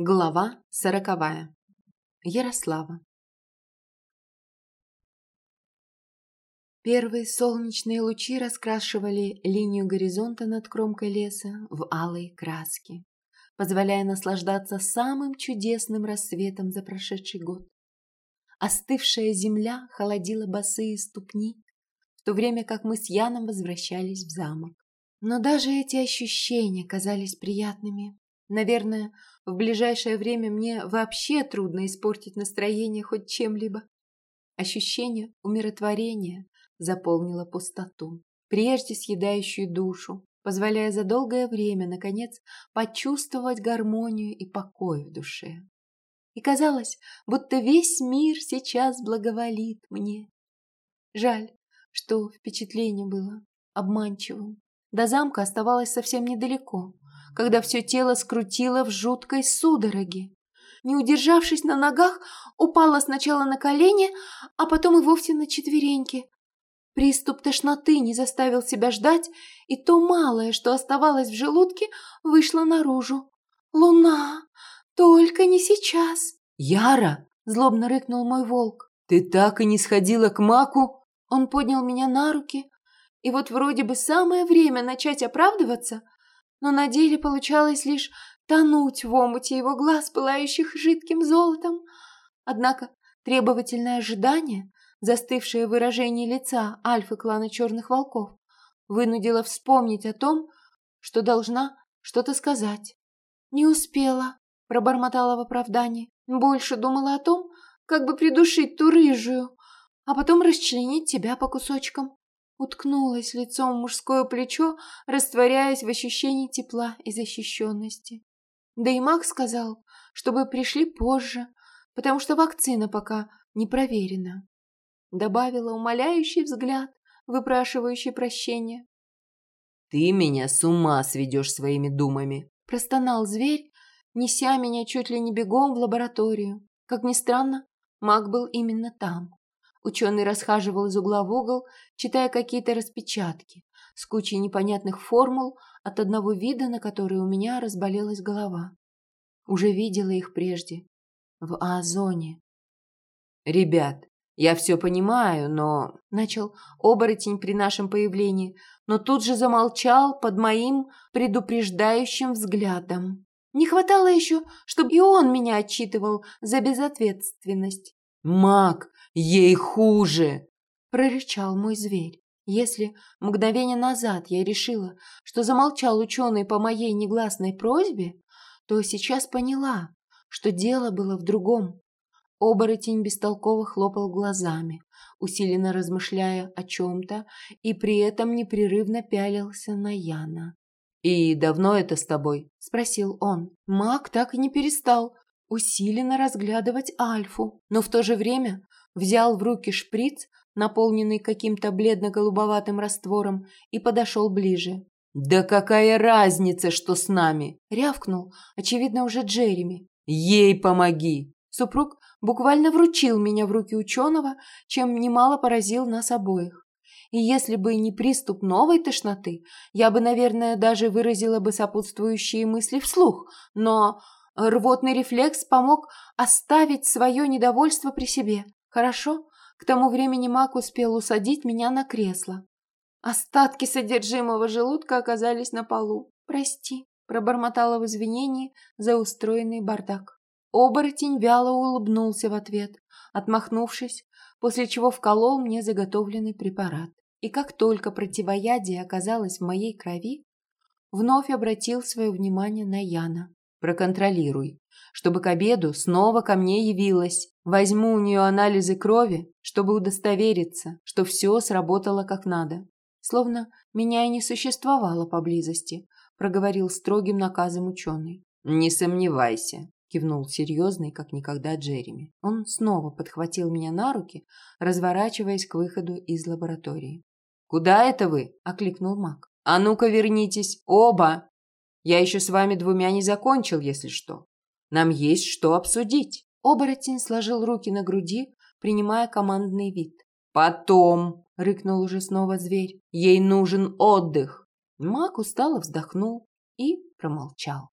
Глава сороковая. Ярослава. Первые солнечные лучи раскрашивали линию горизонта над кромкой леса в алые краски, позволяя наслаждаться самым чудесным рассветом за прошедший год. Остывшая земля холодила босые ступни, в то время как мы с Яном возвращались в замок. Но даже эти ощущения казались приятными. Наверное, в ближайшее время мне вообще трудно испортить настроение хоть чем-либо. Ощущение умиротворения заполнило пустоту, прежде съедающую душу, позволяя за долгое время, наконец, почувствовать гармонию и покой в душе. И казалось, будто весь мир сейчас благоволит мне. Жаль, что впечатление было обманчивым. До замка оставалось совсем недалеко, когда все тело скрутило в жуткой судороге. Не удержавшись на ногах, упала сначала на колени, а потом и вовсе на четвереньки. Приступ тошноты не заставил себя ждать, и то малое, что оставалось в желудке, вышло наружу. «Луна! Только не сейчас!» «Яра!» – злобно рыкнул мой волк. «Ты так и не сходила к маку?» Он поднял меня на руки, и вот вроде бы самое время начать оправдываться, но на деле получалось лишь тонуть в омуте его глаз, пылающих жидким золотом. Однако требовательное ожидание, застывшее выражение лица альфы клана черных волков, вынудило вспомнить о том, что должна что-то сказать. «Не успела», — пробормотала в оправдании. «Больше думала о том, как бы придушить ту рыжую, а потом расчленить тебя по кусочкам». Уткнулась лицом в мужское плечо, растворяясь в ощущении тепла и защищенности. Да и Мак сказал, чтобы пришли позже, потому что вакцина пока не проверена. Добавила умоляющий взгляд, выпрашивающий прощения. «Ты меня с ума сведешь своими думами!» Простонал зверь, неся меня чуть ли не бегом в лабораторию. Как ни странно, Мак был именно там. Ученый расхаживал из угла в угол, читая какие-то распечатки с кучей непонятных формул от одного вида, на который у меня разболелась голова. Уже видела их прежде. В Озоне. «Ребят, я все понимаю, но...» Начал оборотень при нашем появлении, но тут же замолчал под моим предупреждающим взглядом. Не хватало еще, чтобы и он меня отчитывал за безответственность. «Маг, ей хуже!» – прорычал мой зверь. Если мгновение назад я решила, что замолчал ученый по моей негласной просьбе, то сейчас поняла, что дело было в другом. Оборотень бестолково хлопал глазами, усиленно размышляя о чем-то, и при этом непрерывно пялился на Яна. «И давно это с тобой?» – спросил он. Маг так и не перестал усиленно разглядывать Альфу, но в то же время взял в руки шприц, наполненный каким-то бледно-голубоватым раствором, и подошел ближе. «Да какая разница, что с нами?» – рявкнул, очевидно, уже Джереми. «Ей помоги!» Супруг буквально вручил меня в руки ученого, чем немало поразил нас обоих. И если бы не приступ новой тошноты, я бы, наверное, даже выразила бы сопутствующие мысли вслух, но Рвотный рефлекс помог оставить свое недовольство при себе. Хорошо, к тому времени Мак успел усадить меня на кресло. Остатки содержимого желудка оказались на полу. «Прости», – пробормотала в извинении за устроенный бардак. Оборотень вяло улыбнулся в ответ, отмахнувшись, после чего вколол мне заготовленный препарат. И как только противоядие оказалось в моей крови, вновь обратил свое внимание на Яна. Проконтролируй, чтобы к обеду снова ко мне явилась. Возьму у нее анализы крови, чтобы удостовериться, что все сработало как надо. Словно меня и не существовало поблизости, проговорил строгим наказом ученый. Не сомневайся, кивнул серьезный, как никогда Джереми. Он снова подхватил меня на руки, разворачиваясь к выходу из лаборатории. «Куда это вы?» – окликнул маг. «А ну-ка вернитесь, оба!» Я еще с вами двумя не закончил, если что. Нам есть что обсудить». Оборотень сложил руки на груди, принимая командный вид. «Потом», — рыкнул уже снова зверь, — «ей нужен отдых». Маг устало вздохнул и промолчал.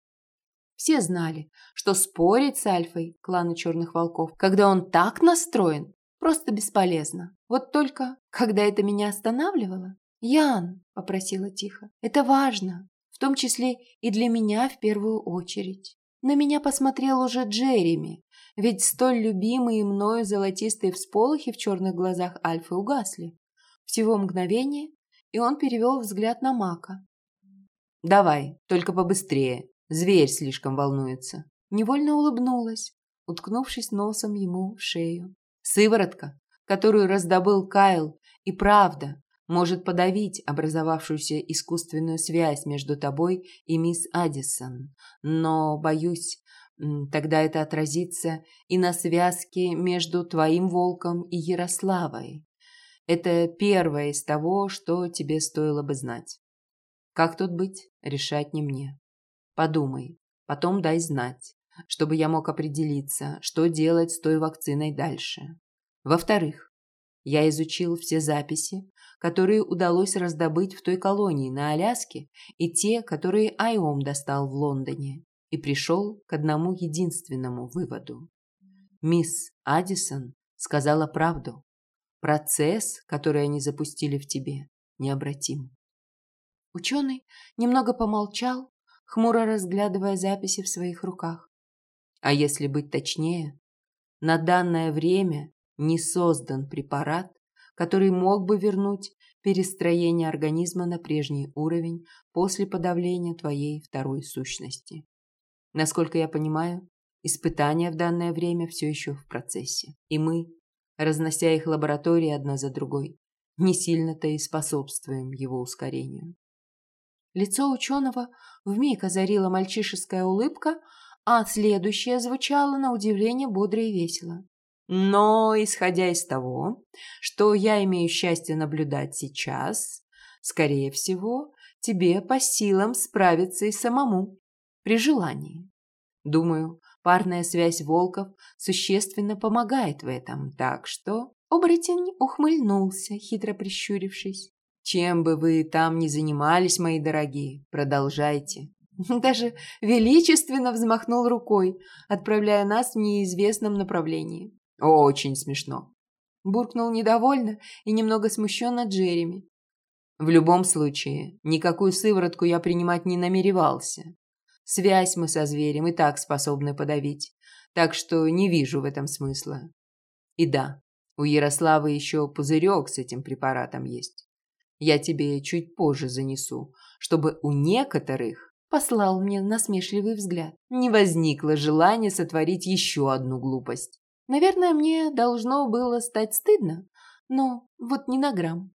Все знали, что спорить с Альфой клана Черных Волков, когда он так настроен, просто бесполезно. Вот только, когда это меня останавливало, «Ян», — попросила тихо, — «это важно, в том числе и для меня в первую очередь». На меня посмотрел уже Джереми, ведь столь любимые мною золотистые всполохи в черных глазах Альфы угасли. Всего мгновение, и он перевел взгляд на Мака. «Давай, только побыстрее. Зверь слишком волнуется». Невольно улыбнулась, уткнувшись носом ему в шею. «Сыворотка, которую раздобыл Кайл, и правда может подавить образовавшуюся искусственную связь между тобой и мисс Адисон. Но, боюсь, тогда это отразится и на связке между твоим волком и Ярославой. Это первое из того, что тебе стоило бы знать. Как тут быть, решать не мне. Подумай, потом дай знать, чтобы я мог определиться, что делать с той вакциной дальше. Во-вторых, я изучил все записи, которые удалось раздобыть в той колонии на Аляске, и те, которые Айом достал в Лондоне, и пришел к одному единственному выводу. Мисс Адисон сказала правду. Процесс, который они запустили в тебе, необратим. Ученый немного помолчал, хмуро разглядывая записи в своих руках. А если быть точнее, на данное время не создан препарат, который мог бы вернуть перестроение организма на прежний уровень после подавления твоей второй сущности. Насколько я понимаю, испытания в данное время все еще в процессе. И мы, разнося их лаборатории одна за другой, не сильно-то и способствуем его ускорению. Лицо ученого вмиг озарила мальчишеская улыбка, а следующее звучало на удивление бодро и весело. Но, исходя из того, что я имею счастье наблюдать сейчас, скорее всего, тебе по силам справиться и самому, при желании. Думаю, парная связь волков существенно помогает в этом, так что... Оборотень ухмыльнулся, хитро прищурившись. Чем бы вы там ни занимались, мои дорогие, продолжайте. Даже величественно взмахнул рукой, отправляя нас в неизвестном направлении. Очень смешно. Буркнул недовольно и немного смущенно Джереми. В любом случае, никакую сыворотку я принимать не намеревался. Связь мы со зверем и так способны подавить, так что не вижу в этом смысла. И да, у Ярославы еще пузырек с этим препаратом есть. Я тебе чуть позже занесу, чтобы у некоторых, послал мне насмешливый взгляд, не возникло желания сотворить еще одну глупость. Наверное, мне должно было стать стыдно, но вот не на грамм.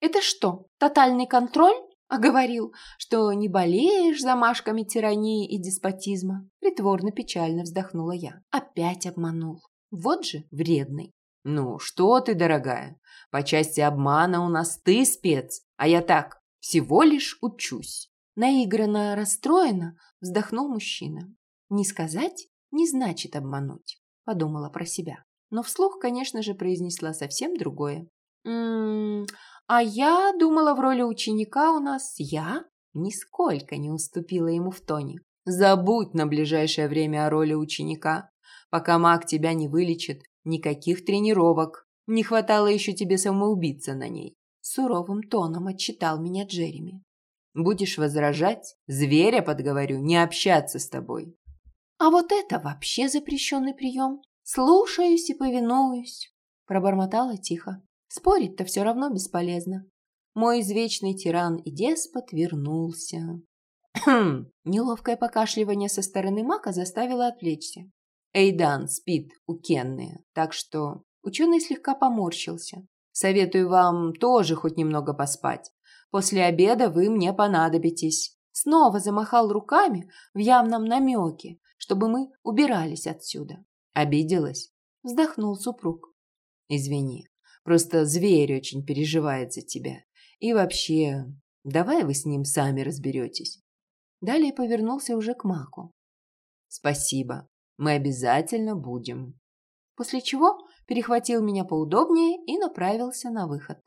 Это что, тотальный контроль? А говорил, что не болеешь замашками тирании и деспотизма. Притворно печально вздохнула я. Опять обманул. Вот же вредный. Ну, что ты, дорогая, по части обмана у нас ты спец, а я так, всего лишь учусь. Наигранно расстроенно вздохнул мужчина. Не сказать, не значит обмануть подумала про себя. Но вслух, конечно же, произнесла совсем другое. «М -м, а я думала, в роли ученика у нас я нисколько не уступила ему в тоне. Забудь на ближайшее время о роли ученика. Пока маг тебя не вылечит, никаких тренировок. Не хватало еще тебе самоубиться на ней. Суровым тоном отчитал меня Джереми. Будешь возражать, зверя подговорю не общаться с тобой. А вот это вообще запрещенный прием. Слушаюсь и повинуюсь, пробормотала тихо. Спорить-то все равно бесполезно. Мой извечный тиран и деспот вернулся. Неловкое покашливание со стороны Мака заставило отвлечься. Эйдан спит у Кенны, так что ученый слегка поморщился. Советую вам тоже хоть немного поспать. После обеда вы мне понадобитесь. Снова замахал руками в явном намеке, чтобы мы убирались отсюда. Обиделась? Вздохнул супруг. Извини, просто зверь очень переживает за тебя. И вообще, давай вы с ним сами разберетесь. Далее повернулся уже к Маку. Спасибо, мы обязательно будем. После чего перехватил меня поудобнее и направился на выход.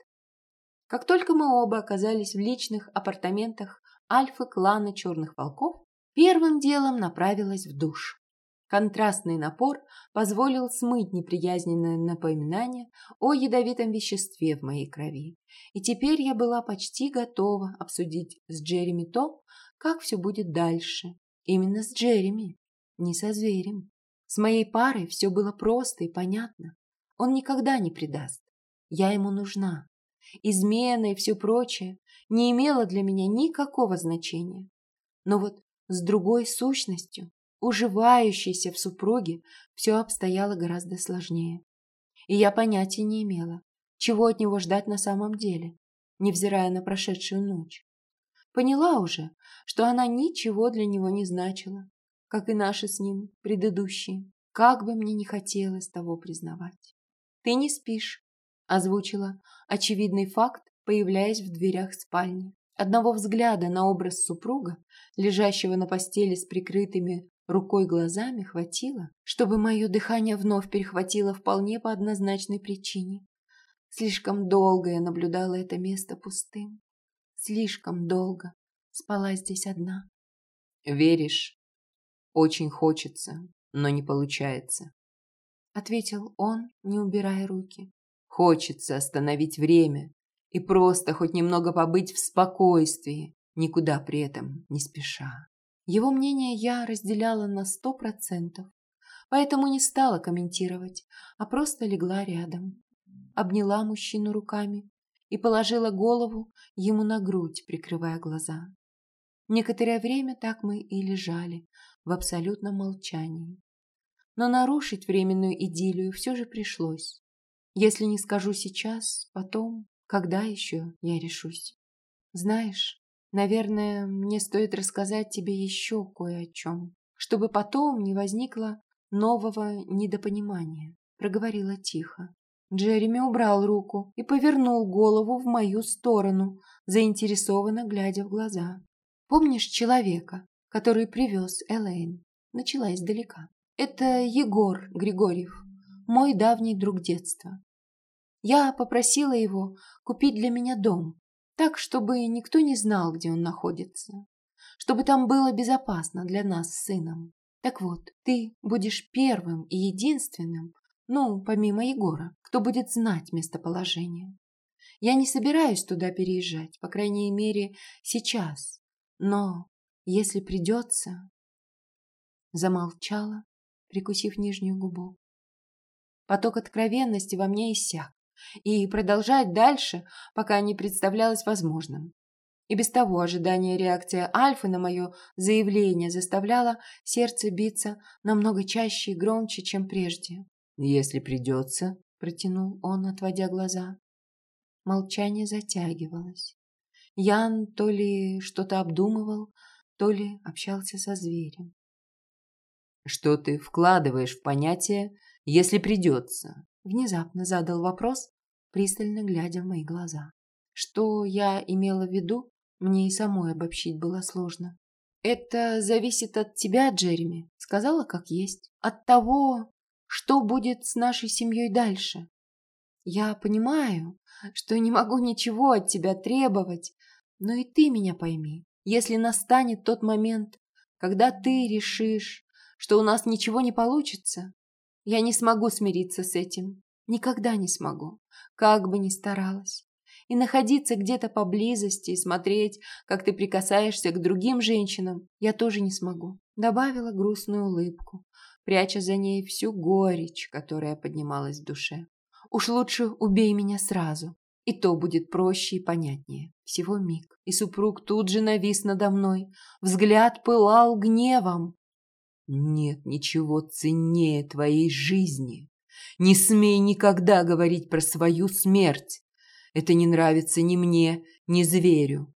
Как только мы оба оказались в личных апартаментах альфы клана Черных Волков, Первым делом направилась в душ. Контрастный напор позволил смыть неприязненное напоминание о ядовитом веществе в моей крови. И теперь я была почти готова обсудить с Джереми то, как все будет дальше. Именно с Джереми, не со зверем. С моей парой все было просто и понятно. Он никогда не предаст. Я ему нужна. Измена и все прочее не имело для меня никакого значения. Но вот с другой сущностью, уживающейся в супруге, все обстояло гораздо сложнее. И я понятия не имела, чего от него ждать на самом деле, невзирая на прошедшую ночь. Поняла уже, что она ничего для него не значила, как и наши с ним предыдущие, как бы мне не хотелось того признавать. «Ты не спишь», — озвучила очевидный факт, появляясь в дверях спальни. Одного взгляда на образ супруга, лежащего на постели с прикрытыми рукой глазами, хватило, чтобы мое дыхание вновь перехватило вполне по однозначной причине. Слишком долго я наблюдала это место пустым. Слишком долго спала здесь одна. «Веришь? Очень хочется, но не получается», — ответил он, не убирая руки. «Хочется остановить время и просто хоть немного побыть в спокойствии, никуда при этом не спеша». Его мнение я разделяла на сто процентов, поэтому не стала комментировать, а просто легла рядом. Обняла мужчину руками и положила голову ему на грудь, прикрывая глаза. Некоторое время так мы и лежали, в абсолютном молчании. Но нарушить временную идиллию все же пришлось. Если не скажу сейчас, потом, когда еще я решусь. Знаешь, наверное, мне стоит рассказать тебе еще кое о чем, чтобы потом не возникло нового недопонимания, проговорила тихо. Джереми убрал руку и повернул голову в мою сторону, заинтересованно глядя в глаза. «Помнишь человека, который привез Элейн?» Начала издалека. «Это Егор Григорьев, мой давний друг детства. Я попросила его купить для меня дом, так, чтобы никто не знал, где он находится, чтобы там было безопасно для нас с сыном. Так вот, ты будешь первым и единственным, ну, помимо Егора, кто будет знать местоположение. Я не собираюсь туда переезжать, по крайней мере, сейчас. Но если придется... Замолчала, прикусив нижнюю губу. Поток откровенности во мне иссяк, и продолжать дальше пока не представлялось возможным. И без того ожидание реакции Альфы на мое заявление заставляло сердце биться намного чаще и громче, чем прежде. «Если придется», — протянул он, отводя глаза. Молчание затягивалось. Ян то ли что-то обдумывал, то ли общался со зверем. «Что ты вкладываешь в понятие «если придется»?» Внезапно задал вопрос, пристально глядя в мои глаза. Что я имела в виду, мне и самой обобщить было сложно. «Это зависит от тебя, Джереми», — сказала как есть. «От того, что будет с нашей семьей дальше? Я понимаю, что не могу ничего от тебя требовать, но и ты меня пойми. Если настанет тот момент, когда ты решишь, что у нас ничего не получится, я не смогу смириться с этим. Никогда не смогу, как бы ни старалась. И находиться где-то поблизости и смотреть, как ты прикасаешься к другим женщинам, я тоже не смогу. Добавила грустную улыбку, пряча за ней всю горечь, которая поднималась в душе. Уж лучше убей меня сразу, и то будет проще и понятнее. Всего миг, и супруг тут же навис надо мной. Взгляд пылал гневом. Нет ничего ценнее твоей жизни. Не смей никогда говорить про свою смерть. Это не нравится ни мне, ни зверю.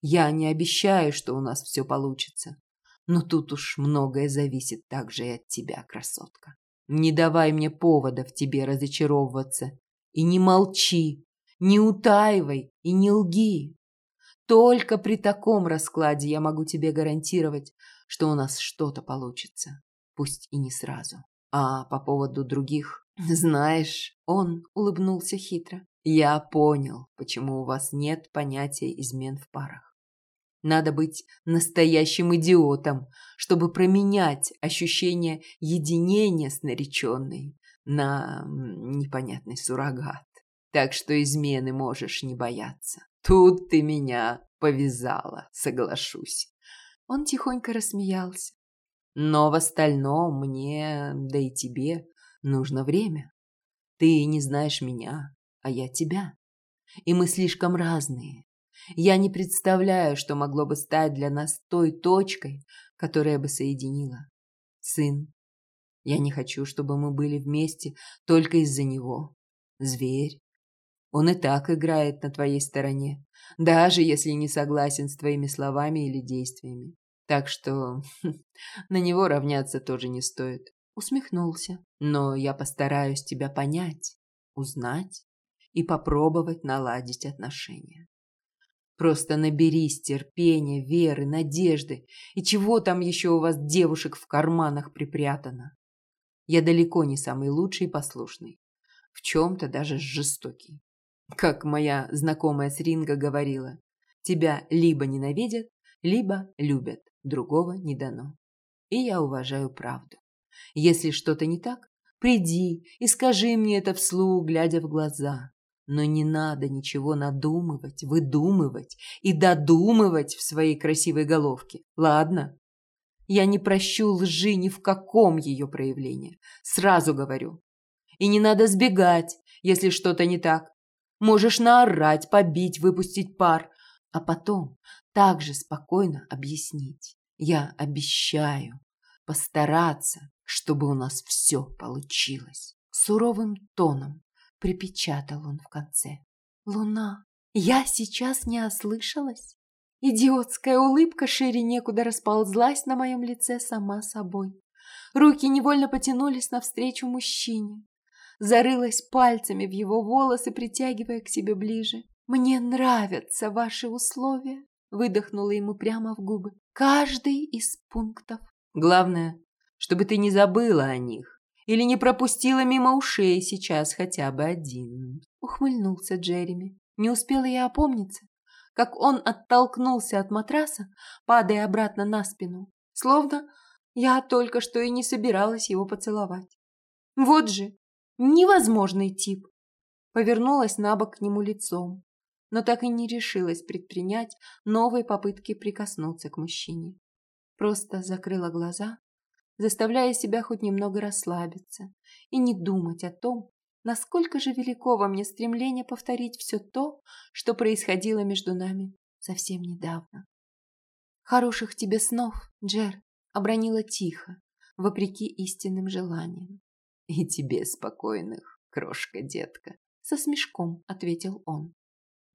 Я не обещаю, что у нас все получится. Но тут уж многое зависит также и от тебя, красотка. Не давай мне повода в тебе разочаровываться. И не молчи, не утаивай и не лги. Только при таком раскладе я могу тебе гарантировать, что у нас что-то получится. Пусть и не сразу. А по поводу других, знаешь, он улыбнулся хитро. Я понял, почему у вас нет понятия измен в парах. Надо быть настоящим идиотом, чтобы променять ощущение единения с нареченной на непонятный суррогат. Так что измены можешь не бояться. Тут ты меня повязала, соглашусь. Он тихонько рассмеялся. Но в остальном мне, да и тебе, нужно время. Ты не знаешь меня, а я тебя. И мы слишком разные. Я не представляю, что могло бы стать для нас той точкой, которая бы соединила. Сын, я не хочу, чтобы мы были вместе только из-за него. Зверь, он и так играет на твоей стороне, даже если не согласен с твоими словами или действиями. Так что на него равняться тоже не стоит. Усмехнулся. Но я постараюсь тебя понять, узнать и попробовать наладить отношения. Просто наберись терпения, веры, надежды и чего там еще у вас девушек в карманах припрятано. Я далеко не самый лучший и послушный, в чем-то даже жестокий. Как моя знакомая с ринга говорила, тебя либо ненавидят, либо любят, другого не дано. И я уважаю правду. Если что-то не так, приди и скажи мне это вслух, глядя в глаза. Но не надо ничего надумывать, выдумывать и додумывать в своей красивой головке. Ладно? Я не прощу лжи ни в каком ее проявлении. Сразу говорю. И не надо сбегать, если что-то не так. Можешь наорать, побить, выпустить пар, а потом так же спокойно объяснить. Я обещаю постараться, чтобы у нас все получилось. Суровым тоном припечатал он в конце. Луна, я сейчас не ослышалась? Идиотская улыбка шире некуда расползлась на моем лице сама собой. Руки невольно потянулись навстречу мужчине зарылась пальцами в его волосы, притягивая к себе ближе. «Мне нравятся ваши условия», — выдохнула ему прямо в губы. «Каждый из пунктов». «Главное, чтобы ты не забыла о них или не пропустила мимо ушей сейчас хотя бы один», — ухмыльнулся Джереми. Не успела я опомниться, как он оттолкнулся от матраса, падая обратно на спину, словно я только что и не собиралась его поцеловать. Вот же, Невозможный тип. Повернулась на бок к нему лицом, но так и не решилась предпринять новые попытки прикоснуться к мужчине. Просто закрыла глаза, заставляя себя хоть немного расслабиться и не думать о том, насколько же велико во мне стремление повторить все то, что происходило между нами совсем недавно. «Хороших тебе снов, Джер!» — обронила тихо, вопреки истинным желаниям. «И тебе спокойных, крошка-детка», — со смешком ответил он.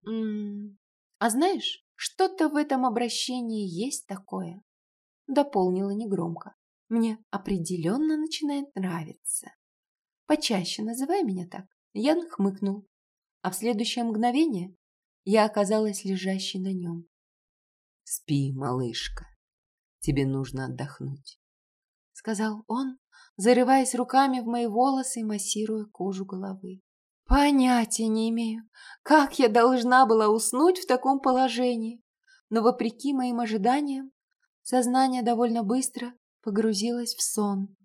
«М -м, «А знаешь, что-то в этом обращении есть такое», — дополнила негромко. «Мне определенно начинает нравиться. Почаще называй меня так». Ян хмыкнул, а в следующее мгновение я оказалась лежащей на нем. «Спи, малышка, тебе нужно отдохнуть», — сказал он, зарываясь руками в мои волосы и массируя кожу головы. Понятия не имею, как я должна была уснуть в таком положении, но, вопреки моим ожиданиям, сознание довольно быстро погрузилось в сон.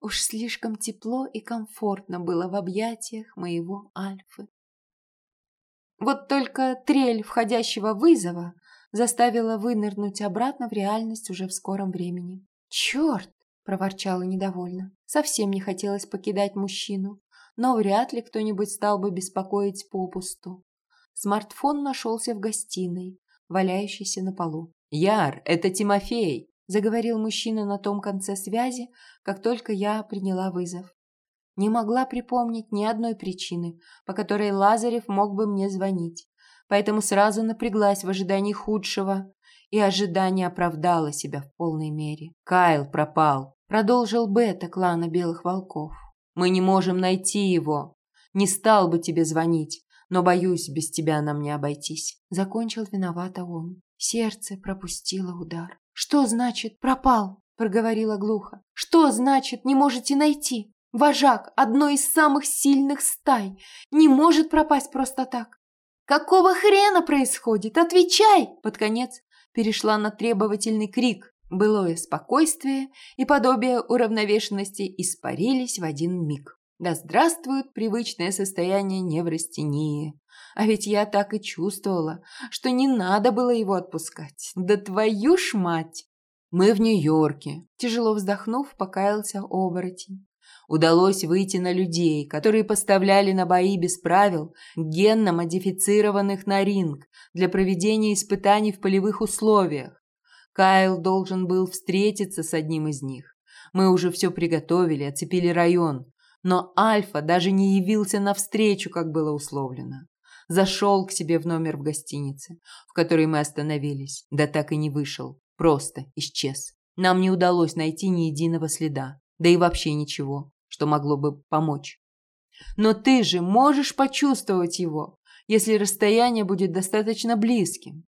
Уж слишком тепло и комфортно было в объятиях моего Альфы. Вот только трель входящего вызова заставила вынырнуть обратно в реальность уже в скором времени. Черт! Проворчала недовольно. Совсем не хотелось покидать мужчину, но вряд ли кто-нибудь стал бы беспокоить попусту. Смартфон нашелся в гостиной, валяющийся на полу. «Яр, это Тимофей!» – заговорил мужчина на том конце связи, как только я приняла вызов. Не могла припомнить ни одной причины, по которой Лазарев мог бы мне звонить, поэтому сразу напряглась в ожидании худшего, и ожидание оправдало себя в полной мере. Кайл пропал. Продолжил Бета клана Белых Волков. Мы не можем найти его. Не стал бы тебе звонить, но, боюсь, без тебя нам не обойтись. Закончил виновато он. Сердце пропустило удар. Что значит «пропал»? Проговорила глухо. Что значит «не можете найти»? Вожак одной из самых сильных стай не может пропасть просто так. Какого хрена происходит? Отвечай! Под конец перешла на требовательный крик. Былое спокойствие и подобие уравновешенности испарились в один миг. Да здравствует привычное состояние неврастении. А ведь я так и чувствовала, что не надо было его отпускать. Да твою ж мать! Мы в Нью-Йорке. Тяжело вздохнув, покаялся оборотень. Удалось выйти на людей, которые поставляли на бои без правил генно модифицированных на ринг для проведения испытаний в полевых условиях. Кайл должен был встретиться с одним из них. Мы уже все приготовили, оцепили район, но Альфа даже не явился навстречу, как было условлено. Зашел к себе в номер в гостинице, в которой мы остановились, да так и не вышел, просто исчез. Нам не удалось найти ни единого следа, да и вообще ничего, что могло бы помочь. Но ты же можешь почувствовать его, если расстояние будет достаточно близким.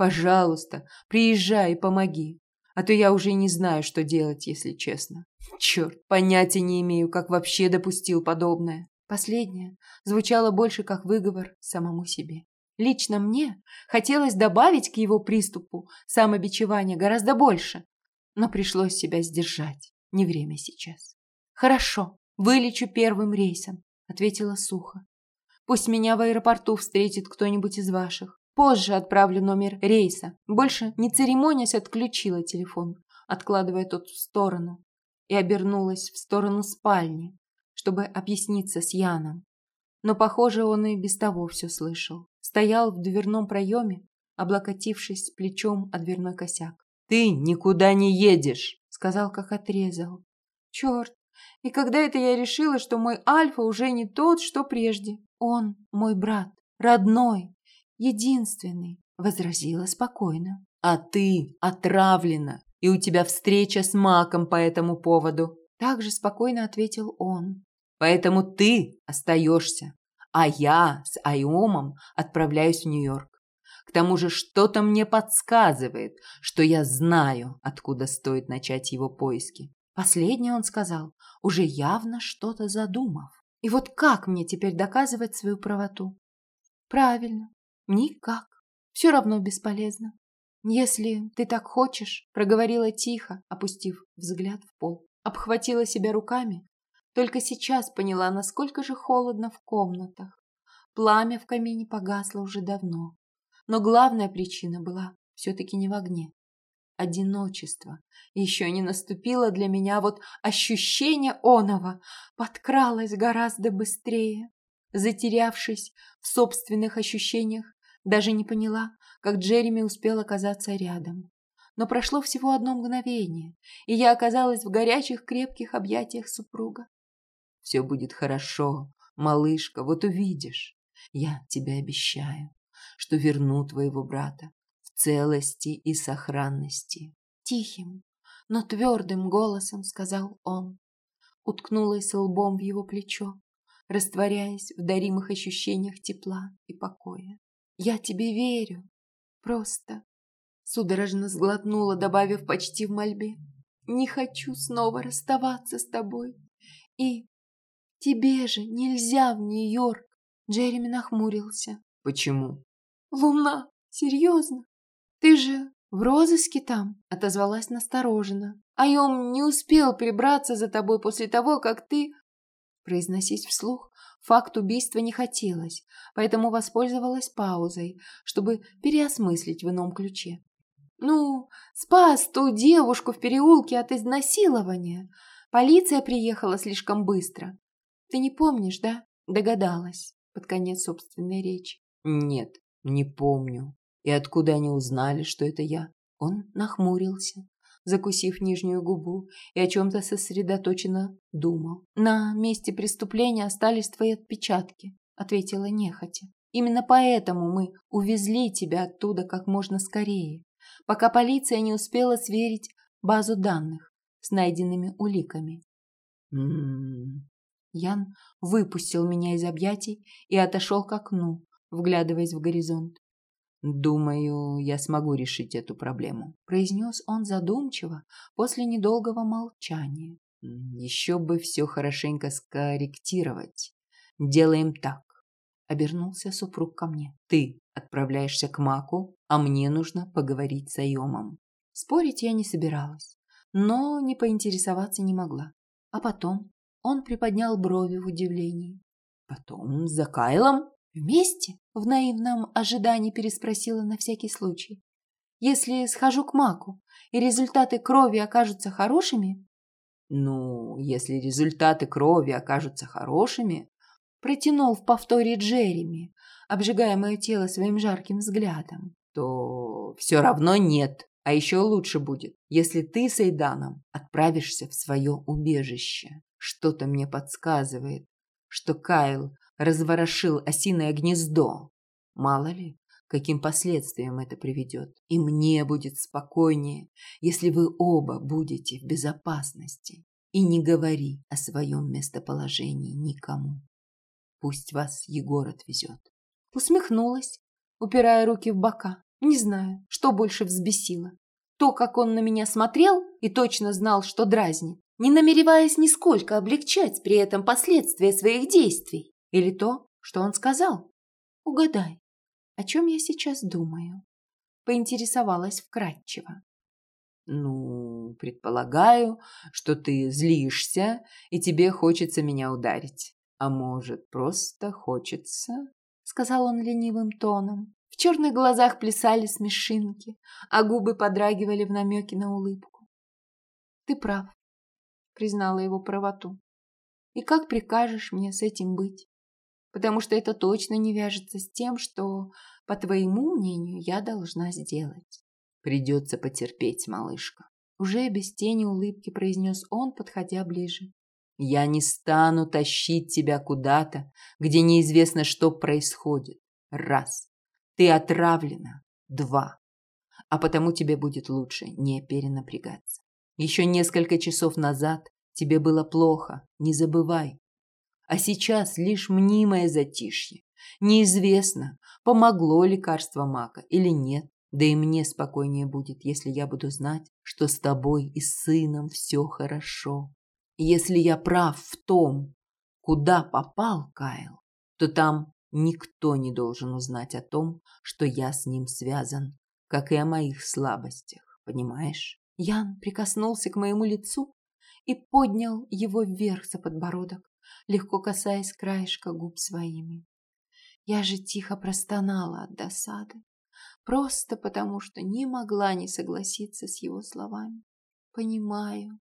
Пожалуйста, приезжай и помоги а то я уже не знаю, что делать, если честно. Черт, понятия не имею, как вообще допустил подобное. Последнее звучало больше как выговор самому себе. Лично мне хотелось добавить к его приступу самобичевания гораздо больше, но пришлось себя сдержать. Не время сейчас. «Хорошо, вылечу первым рейсом», — ответила сухо. «Пусть меня в аэропорту встретит кто-нибудь из ваших. Позже отправлю номер рейса. Больше не церемонясь отключила телефон, откладывая тот в сторону, и обернулась в сторону спальни, чтобы объясниться с Яном. Но, похоже, он и без того все слышал. Стоял в дверном проеме, облокотившись плечом о дверной косяк. «Ты никуда не едешь!» — сказал, как отрезал. «Черт! И когда это я решила, что мой Альфа уже не тот, что прежде? Он мой брат, родной, единственный», — возразила спокойно. «А ты отравлена, и у тебя встреча с Маком по этому поводу», — также спокойно ответил он. «Поэтому ты остаешься, а я с Айомом отправляюсь в Нью-Йорк. К тому же что-то мне подсказывает, что я знаю, откуда стоит начать его поиски». Последнее он сказал, уже явно что-то задумав. И вот как мне теперь доказывать свою правоту? Правильно, Никак. Все равно бесполезно. Если ты так хочешь, проговорила тихо, опустив взгляд в пол. Обхватила себя руками. Только сейчас поняла, насколько же холодно в комнатах. Пламя в камине погасло уже давно. Но главная причина была все-таки не в огне. Одиночество еще не наступило для меня, вот ощущение оного подкралось гораздо быстрее. Затерявшись в собственных ощущениях, даже не поняла, как Джереми успел оказаться рядом. Но прошло всего одно мгновение, и я оказалась в горячих крепких объятиях супруга. «Все будет хорошо, малышка, вот увидишь. Я тебе обещаю, что верну твоего брата в целости и сохранности». Тихим, но твердым голосом сказал он. Уткнулась лбом в его плечо, растворяясь в даримых ощущениях тепла и покоя. Я тебе верю. Просто. Судорожно сглотнула, добавив почти в мольбе. Не хочу снова расставаться с тобой. И тебе же нельзя в Нью-Йорк. Джереми нахмурился. Почему? Луна, серьезно? Ты же в розыске там, отозвалась настороженно. А он не успел прибраться за тобой после того, как ты... Произносить вслух Факт убийства не хотелось, поэтому воспользовалась паузой, чтобы переосмыслить в ином ключе. «Ну, спас ту девушку в переулке от изнасилования. Полиция приехала слишком быстро. Ты не помнишь, да?» Догадалась под конец собственной речи. «Нет, не помню. И откуда они узнали, что это я?» Он нахмурился закусив нижнюю губу, и о чем-то сосредоточенно думал. «На месте преступления остались твои отпечатки», — ответила нехотя. «Именно поэтому мы увезли тебя оттуда как можно скорее, пока полиция не успела сверить базу данных с найденными уликами». «М-м-м...» Ян выпустил меня из объятий и отошел к окну, вглядываясь в горизонт. «Думаю, я смогу решить эту проблему», – произнес он задумчиво после недолгого молчания. «Еще бы все хорошенько скорректировать. Делаем так», – обернулся супруг ко мне. «Ты отправляешься к Маку, а мне нужно поговорить с Айомом. Спорить я не собиралась, но не поинтересоваться не могла. А потом он приподнял брови в удивлении. Потом за Кайлом? Вместе? В наивном ожидании переспросила на всякий случай. Если схожу к Маку, и результаты крови окажутся хорошими? Ну, если результаты крови окажутся хорошими, протянул в повторе Джереми, обжигая мое тело своим жарким взглядом, то все равно нет. А еще лучше будет, если ты с Эйданом отправишься в свое убежище. Что-то мне подсказывает, что Кайл разворошил осиное гнездо. Мало ли, каким последствиям это приведет. И мне будет спокойнее, если вы оба будете в безопасности. И не говори о своем местоположении никому. Пусть вас Егор отвезет. Усмехнулась, упирая руки в бока. Не знаю, что больше взбесило. То, как он на меня смотрел и точно знал, что дразнит, не намереваясь нисколько облегчать при этом последствия своих действий. Или то, что он сказал. Угадай, о чем я сейчас думаю? Поинтересовалась вкратчиво. Ну, предполагаю, что ты злишься, и тебе хочется меня ударить. А может, просто хочется? Сказал он ленивым тоном черных глазах плясали смешинки, а губы подрагивали в намеке на улыбку. «Ты прав», — признала его правоту. «И как прикажешь мне с этим быть? Потому что это точно не вяжется с тем, что, по твоему мнению, я должна сделать». «Придется потерпеть, малышка», — уже без тени улыбки произнес он, подходя ближе. «Я не стану тащить тебя куда-то, где неизвестно, что происходит. Раз. Ты отравлена. Два. А потому тебе будет лучше не перенапрягаться. Еще несколько часов назад тебе было плохо, не забывай. А сейчас лишь мнимое затишье. Неизвестно, помогло лекарство мака или нет. Да и мне спокойнее будет, если я буду знать, что с тобой и с сыном все хорошо. Если я прав в том, куда попал Кайл, то там Никто не должен узнать о том, что я с ним связан, как и о моих слабостях, понимаешь? Ян прикоснулся к моему лицу и поднял его вверх за подбородок, легко касаясь краешка губ своими. Я же тихо простонала от досады, просто потому что не могла не согласиться с его словами. Понимаю,